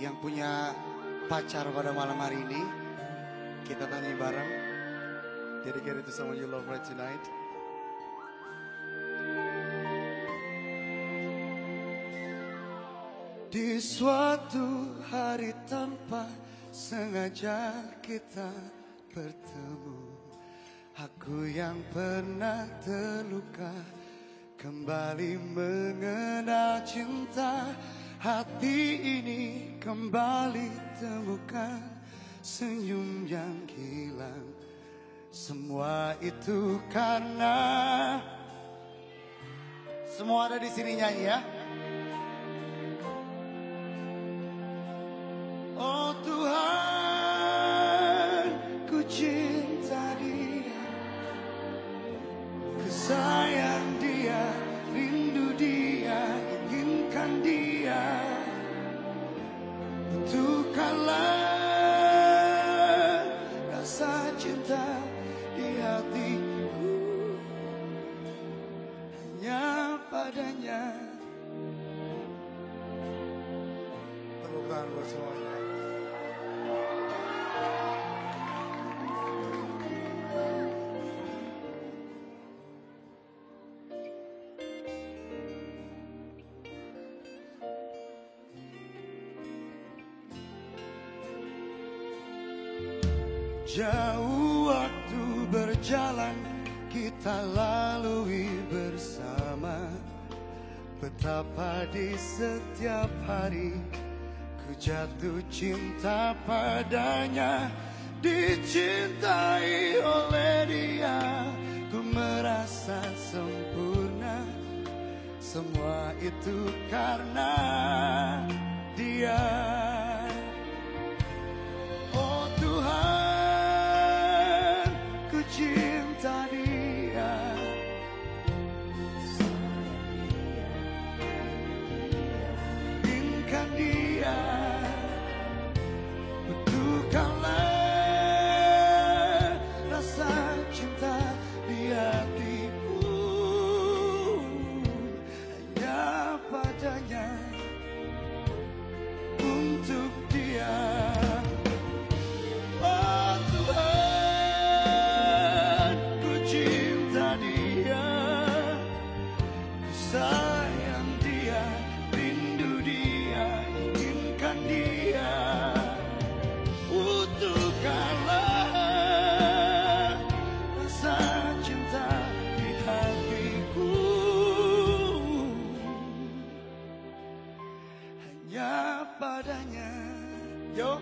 yang punya pacar pada malam hari ini. Kita nyanyi bareng. Dedicated to someone you love right tonight. Di suatu hari tanpa sengaja kita bertemu Aku yang pernah terluka Kembali mengenal cinta Hati ini kembali temukan Senyum yang hilang. Semua itu karena Semua ada di sini nyanyi ya. Oh Tuhan, ku cinta dia, ku hanya padanya. Temukan buat semuanya. Jauh waktu berjalan kita lalui bersama Betapa di setiap hari ku jatuh cinta padanya Dicintai oleh dia. Ku merasa sempurna Semua itu karena dia come. Hanya padanya. Yo.